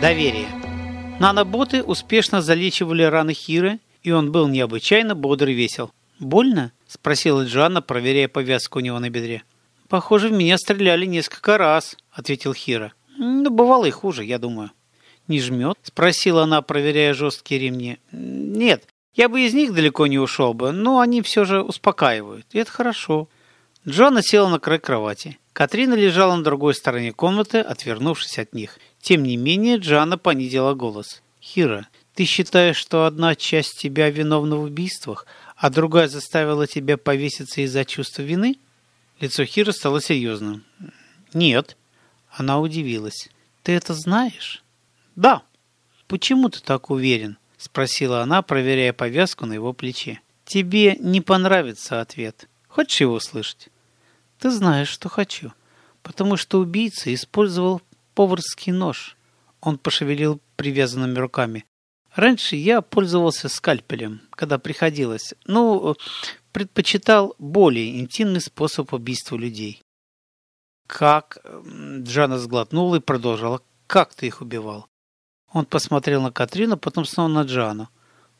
Доверие. Наноботы успешно залечивали раны Хиры, и он был необычайно бодр и весел. «Больно?» – спросила Джанна, проверяя повязку у него на бедре. «Похоже, в меня стреляли несколько раз», – ответил Хира. «Ну, бывало и хуже, я думаю». «Не жмет?» – спросила она, проверяя жесткие ремни. «Нет, я бы из них далеко не ушел бы, но они все же успокаивают, и это хорошо». Джоанна села на край кровати. Катрина лежала на другой стороне комнаты, отвернувшись от них. Тем не менее, Джанна понизила голос. «Хира, ты считаешь, что одна часть тебя виновна в убийствах, а другая заставила тебя повеситься из-за чувства вины?» Лицо Хира стало серьезным. «Нет». Она удивилась. «Ты это знаешь?» «Да». «Почему ты так уверен?» Спросила она, проверяя повязку на его плече. «Тебе не понравится ответ. Хочешь его услышать?» «Ты знаешь, что хочу. Потому что убийца использовал поварский нож». Он пошевелил привязанными руками. Раньше я пользовался скальпелем, когда приходилось. Ну, предпочитал более интимный способ убийства людей. Как? Джана сглотнула и продолжила. Как ты их убивал? Он посмотрел на Катрину, потом снова на Джану.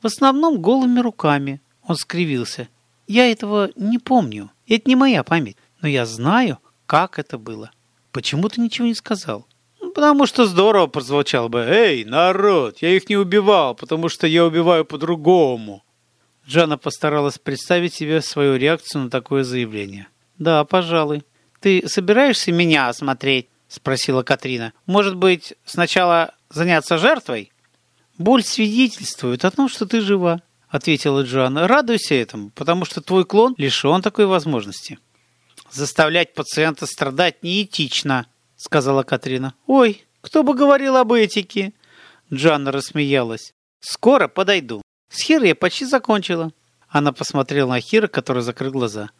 В основном голыми руками. Он скривился. Я этого не помню. Это не моя память. Но я знаю, как это было. Почему ты ничего не сказал? Потому что здорово прозвучало бы. «Эй, народ, я их не убивал, потому что я убиваю по-другому». Джана постаралась представить себе свою реакцию на такое заявление. «Да, пожалуй. Ты собираешься меня осмотреть?» – спросила Катрина. «Может быть, сначала заняться жертвой?» «Боль свидетельствует о том, что ты жива», – ответила Джана. «Радуйся этому, потому что твой клон лишен такой возможности». «Заставлять пациента страдать неэтично», — сказала Катрина. «Ой, кто бы говорил об этике?» Джанна рассмеялась. «Скоро подойду. С Хирой я почти закончила». Она посмотрела на Хира, который закрыл глаза.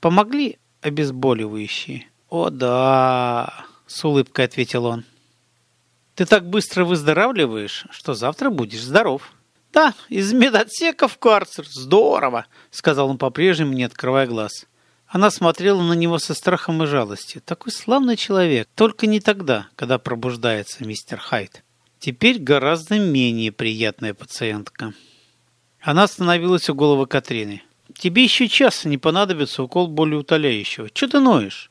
«Помогли обезболивающие?» «О, да!» — с улыбкой ответил он. «Ты так быстро выздоравливаешь, что завтра будешь здоров». «Да, из медотсека в карцер. Здорово!» — сказал он по-прежнему, не открывая глаз. Она смотрела на него со страхом и жалостью. Такой славный человек, только не тогда, когда пробуждается мистер Хайт. Теперь гораздо менее приятная пациентка. Она остановилась у головы Катрины. «Тебе еще час не понадобится укол более утоляющего. Че ты ноешь?»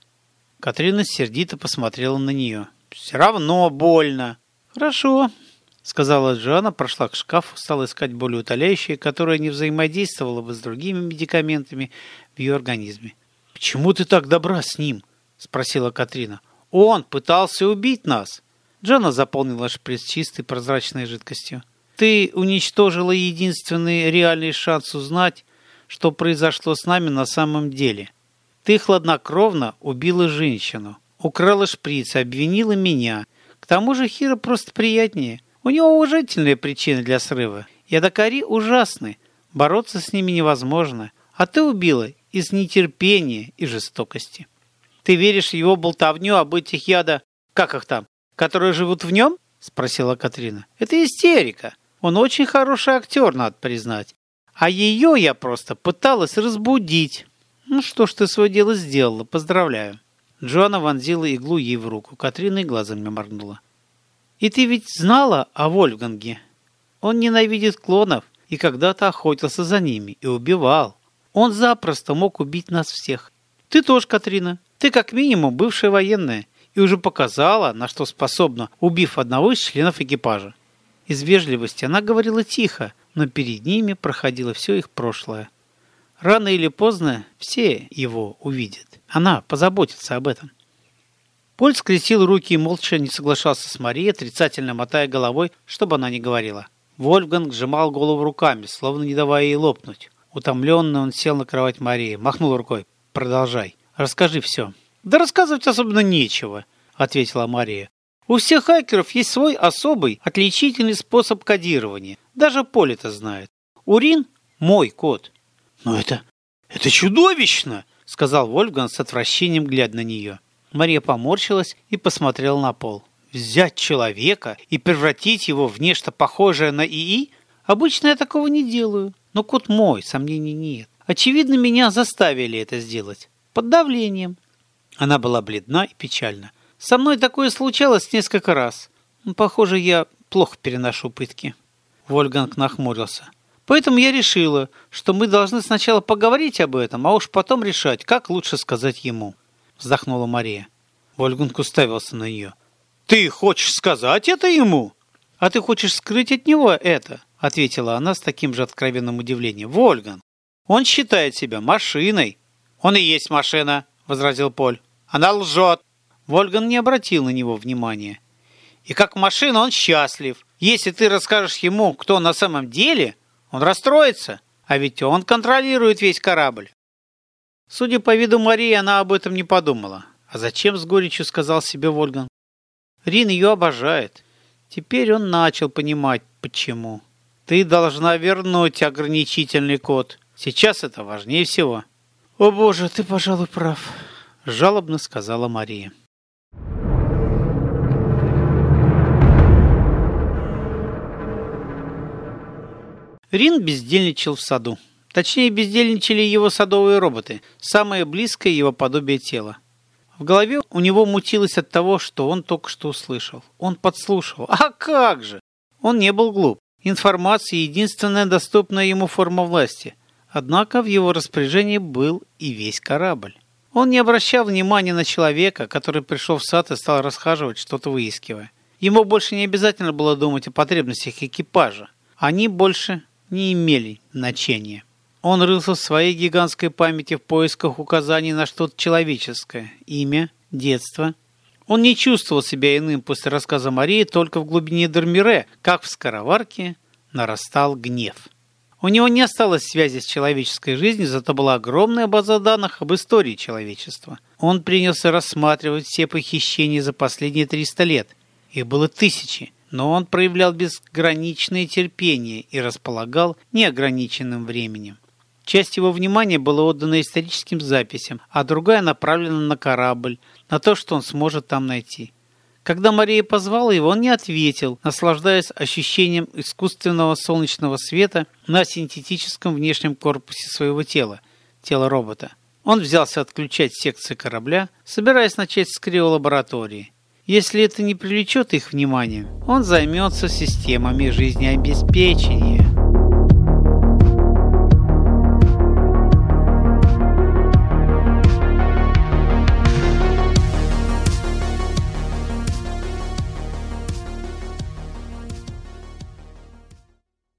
Катрина сердито посмотрела на нее. «Все равно больно». «Хорошо», — сказала Джоанна, прошла к шкафу, стала искать более утоляющее, которое не взаимодействовало бы с другими медикаментами в ее организме. «Почему ты так добра с ним?» – спросила Катрина. «Он пытался убить нас!» Джона заполнила шприц чистой прозрачной жидкостью. «Ты уничтожила единственный реальный шанс узнать, что произошло с нами на самом деле. Ты хладнокровно убила женщину, украла шприц, обвинила меня. К тому же Хира просто приятнее. У него уважительные причины для срыва. Ядокари ужасны, бороться с ними невозможно. А ты убила из нетерпения и жестокости. Ты веришь в его болтовню об этих яда, как их там, которые живут в нем? Спросила Катрина. Это истерика. Он очень хороший актер, надо признать. А ее я просто пыталась разбудить. Ну что ж, ты свое дело сделала, поздравляю. Джоанна вонзила иглу ей в руку. Катрина и глазом не моргнула. И ты ведь знала о Вольфганге? Он ненавидит клонов и когда-то охотился за ними и убивал. Он запросто мог убить нас всех. Ты тоже, Катрина. Ты как минимум бывшая военная и уже показала, на что способна, убив одного из членов экипажа. Из вежливости она говорила тихо, но перед ними проходило все их прошлое. Рано или поздно все его увидят. Она позаботится об этом. Поль скрестил руки и молча не соглашался с Марией, отрицательно мотая головой, чтобы она не говорила. Вольфганг сжимал голову руками, словно не давая ей лопнуть. Утомленный он сел на кровать Марии, махнул рукой. «Продолжай. Расскажи все». «Да рассказывать особенно нечего», — ответила Мария. «У всех хакеров есть свой особый, отличительный способ кодирования. Даже Поль это знает. Урин — мой код». «Но это... это чудовищно!» — сказал Вольфган с отвращением, глядя на нее. Мария поморщилась и посмотрела на пол. «Взять человека и превратить его в нечто похожее на ИИ? Обычно я такого не делаю. Но кот мой, сомнений нет. Очевидно, меня заставили это сделать. Под давлением. Она была бледна и печальна. Со мной такое случалось несколько раз. Ну, похоже, я плохо переношу пытки. Вольганг нахмурился. Поэтому я решила, что мы должны сначала поговорить об этом, а уж потом решать, как лучше сказать ему. Вздохнула Мария. Вольганг уставился на нее. Ты хочешь сказать это ему? А ты хочешь скрыть от него это? Ответила она с таким же откровенным удивлением. Вольган, он считает себя машиной. Он и есть машина, возразил Поль. Она лжет. Вольган не обратил на него внимания. И как машина он счастлив. Если ты расскажешь ему, кто на самом деле, он расстроится. А ведь он контролирует весь корабль. Судя по виду Марии, она об этом не подумала. А зачем с горечью сказал себе Вольган? Рин ее обожает. Теперь он начал понимать, почему. Ты должна вернуть ограничительный код. Сейчас это важнее всего. О боже, ты, пожалуй, прав, жалобно сказала Мария. Рин бездельничал в саду. Точнее, бездельничали его садовые роботы, самое близкое его подобие тела. В голове у него мутилось от того, что он только что услышал. Он подслушал. А как же? Он не был глуп. Информация – единственная доступная ему форма власти. Однако в его распоряжении был и весь корабль. Он не обращал внимания на человека, который пришел в сад и стал расхаживать, что-то выискивая. Ему больше не обязательно было думать о потребностях экипажа. Они больше не имели значения. Он рылся в своей гигантской памяти в поисках указаний на что-то человеческое. Имя, детство. Он не чувствовал себя иным после рассказа Марии, только в глубине Дермире, как в скороварке, нарастал гнев. У него не осталось связи с человеческой жизнью, зато была огромная база данных об истории человечества. Он принялся рассматривать все похищения за последние 300 лет. Их было тысячи но он проявлял безграничное терпение и располагал неограниченным временем. Часть его внимания была отдана историческим записям, а другая направлена на корабль, на то, что он сможет там найти. Когда Мария позвала его, он не ответил, наслаждаясь ощущением искусственного солнечного света на синтетическом внешнем корпусе своего тела, тела робота. Он взялся отключать секции корабля, собираясь начать с криолаборатории. Если это не привлечет их внимание, он займется системами жизнеобеспечения.